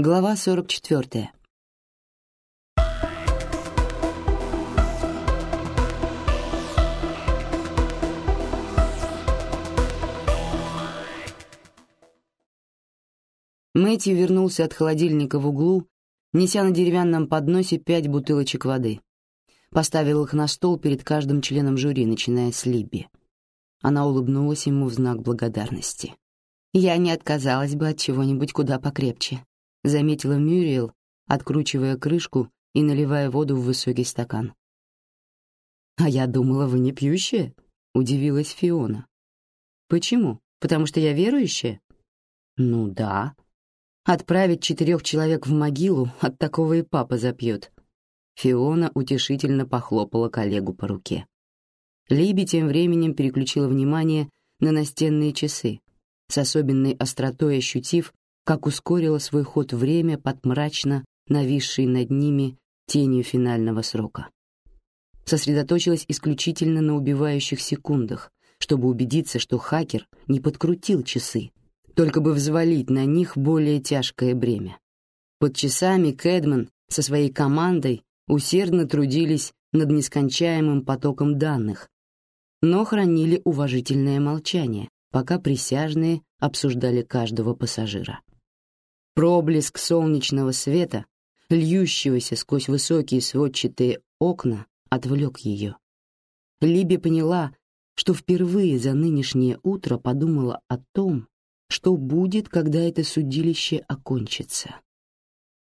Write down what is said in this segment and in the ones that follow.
Глава 44. Мэтью вернулся от холодильника в углу, неся на деревянном подносе пять бутылочек воды. Поставил их на стол перед каждым членом жюри, начиная с Либби. Она улыбнулась ему в знак благодарности. «Я не отказалась бы от чего-нибудь куда покрепче», — заметила Мюриел, откручивая крышку и наливая воду в высокий стакан. «А я думала, вы не пьющая?» — удивилась Фиона. «Почему? Потому что я верующая?» «Ну да. Отправить четырех человек в могилу от такого и папа запьет». Фиона утешительно похлопала коллегу по руке. Либи тем временем переключила внимание на настенные часы, с особенной остротой ощутив, как ускорило свой ход время под мрачно нависшей над ними тенью финального срока. Сосредоточилась исключительно на убивающих секундах, чтобы убедиться, что хакер не подкрутил часы, только бы взвалить на них более тяжкое бремя. Под часами Кэдман со своей командой усердно трудились над нескончаемым потоком данных, но хранили уважительное молчание, пока присяжные обсуждали каждого пассажира. Проблеск солнечного света, льющегося сквозь высокие сводчатые окна, отвлек ее. Либи поняла, что впервые за нынешнее утро подумала о том, что будет, когда это судилище окончится.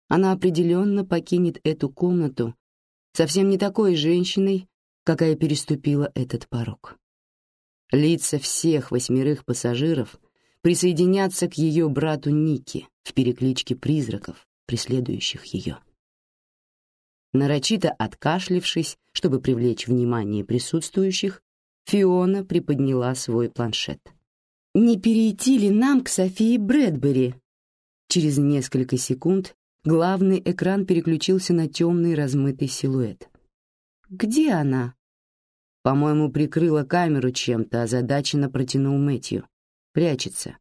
Она определенно покинет эту комнату совсем не такой женщиной, какая переступила этот порог. Лица всех восьмерых пассажиров присоединятся к ее брату Нике в перекличке призраков, преследующих ее. Нарочито откашлившись, чтобы привлечь внимание присутствующих, Фиона приподняла свой планшет. «Не перейти ли нам к Софии Брэдбери?» Через несколько секунд главный экран переключился на темный размытый силуэт. «Где она?» По-моему, прикрыла камеру чем-то, озадаченно протянул Мэтью. Прячется.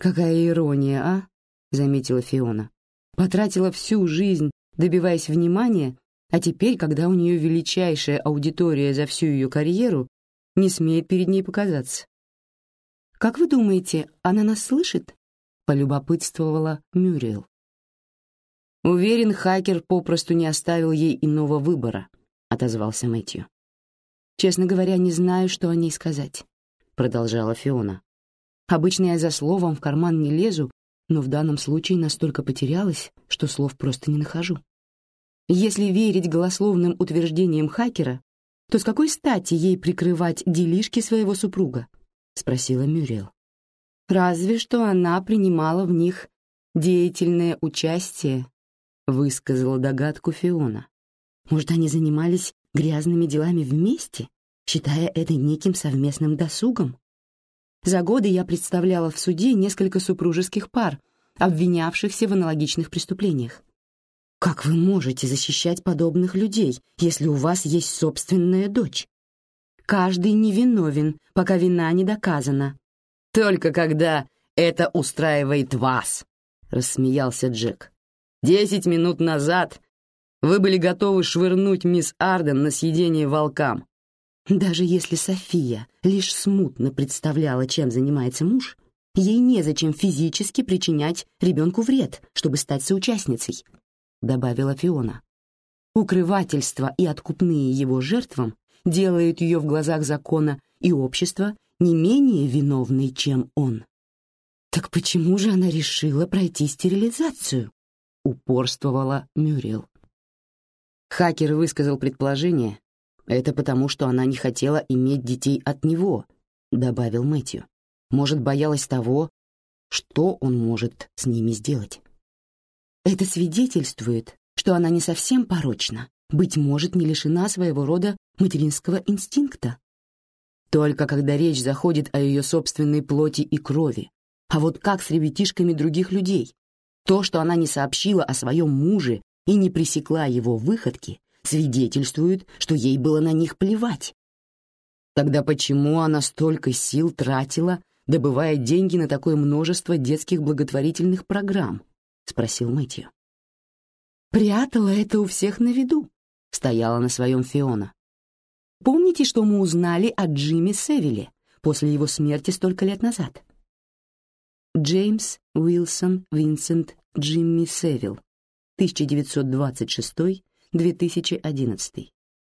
«Какая ирония, а?» — заметила Фиона. «Потратила всю жизнь, добиваясь внимания, а теперь, когда у нее величайшая аудитория за всю ее карьеру, не смеет перед ней показаться». «Как вы думаете, она нас слышит?» — полюбопытствовала Мюрриел. «Уверен, хакер попросту не оставил ей иного выбора», — отозвался Мэтью. Честно говоря, не знаю, что о ней сказать», — продолжала Фиона. «Обычно я за словом в карман не лезу, но в данном случае настолько потерялась, что слов просто не нахожу. Если верить голословным утверждениям хакера, то с какой стати ей прикрывать делишки своего супруга?» — спросила Мюрриел. «Разве что она принимала в них деятельное участие», — высказала догадку Фиона. «Может, они занимались грязными делами вместе, считая это неким совместным досугом. За годы я представляла в суде несколько супружеских пар, обвинявшихся в аналогичных преступлениях. Как вы можете защищать подобных людей, если у вас есть собственная дочь? Каждый невиновен, пока вина не доказана. Только когда это устраивает вас, рассмеялся Джек. Десять минут назад вы были готовы швырнуть мисс Арден на съедение волкам. Даже если София лишь смутно представляла, чем занимается муж, ей незачем физически причинять ребенку вред, чтобы стать соучастницей, добавила Фиона. Укрывательство и откупные его жертвам делают ее в глазах закона и общества не менее виновной, чем он. Так почему же она решила пройти стерилизацию? упорствовала Мюрриел. Хакер высказал предположение, это потому, что она не хотела иметь детей от него, добавил Мэтью. Может, боялась того, что он может с ними сделать. Это свидетельствует, что она не совсем порочна, быть может, не лишена своего рода материнского инстинкта. Только когда речь заходит о ее собственной плоти и крови, а вот как с ребятишками других людей? То, что она не сообщила о своем муже и не пресекла его выходки, свидетельствует, что ей было на них плевать. Тогда почему она столько сил тратила, добывая деньги на такое множество детских благотворительных программ? спросил Мэтью. Прятала это у всех на виду, стояла на своем Фиона. Помните, что мы узнали о Джимми Севиле после его смерти столько лет назад? Джеймс Уилсон Винсент Джимми Севил, 1926-2011.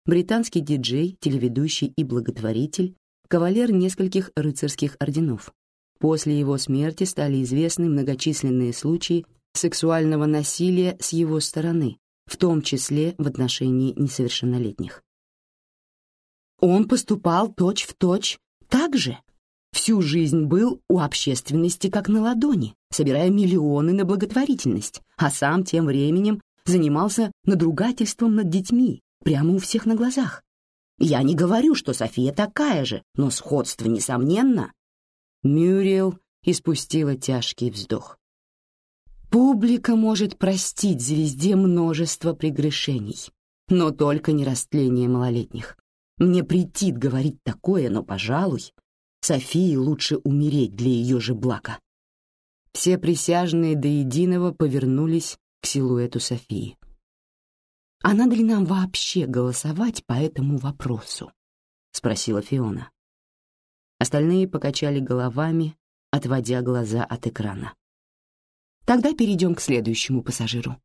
Британский диджей, телеведущий и благотворитель, кавалер нескольких рыцарских орденов. После его смерти стали известны многочисленные случаи сексуального насилия с его стороны, в том числе в отношении несовершеннолетних. Он поступал точь-в-точь так же. Всю жизнь был у общественности как на ладони, собирая миллионы на благотворительность, а сам тем временем занимался надругательством над детьми, прямо у всех на глазах. Я не говорю, что София такая же, но сходство несомненно. Мюриел испустила тяжкий вздох. Публика может простить звезде множество прегрешений, но только не растление малолетних. Мне претит говорить такое, но, пожалуй, Софии лучше умереть для ее же блага. Все присяжные до единого повернулись к силуэту Софии. «А надо ли нам вообще голосовать по этому вопросу?» — спросила Фиона. Остальные покачали головами, отводя глаза от экрана. «Тогда перейдем к следующему пассажиру»,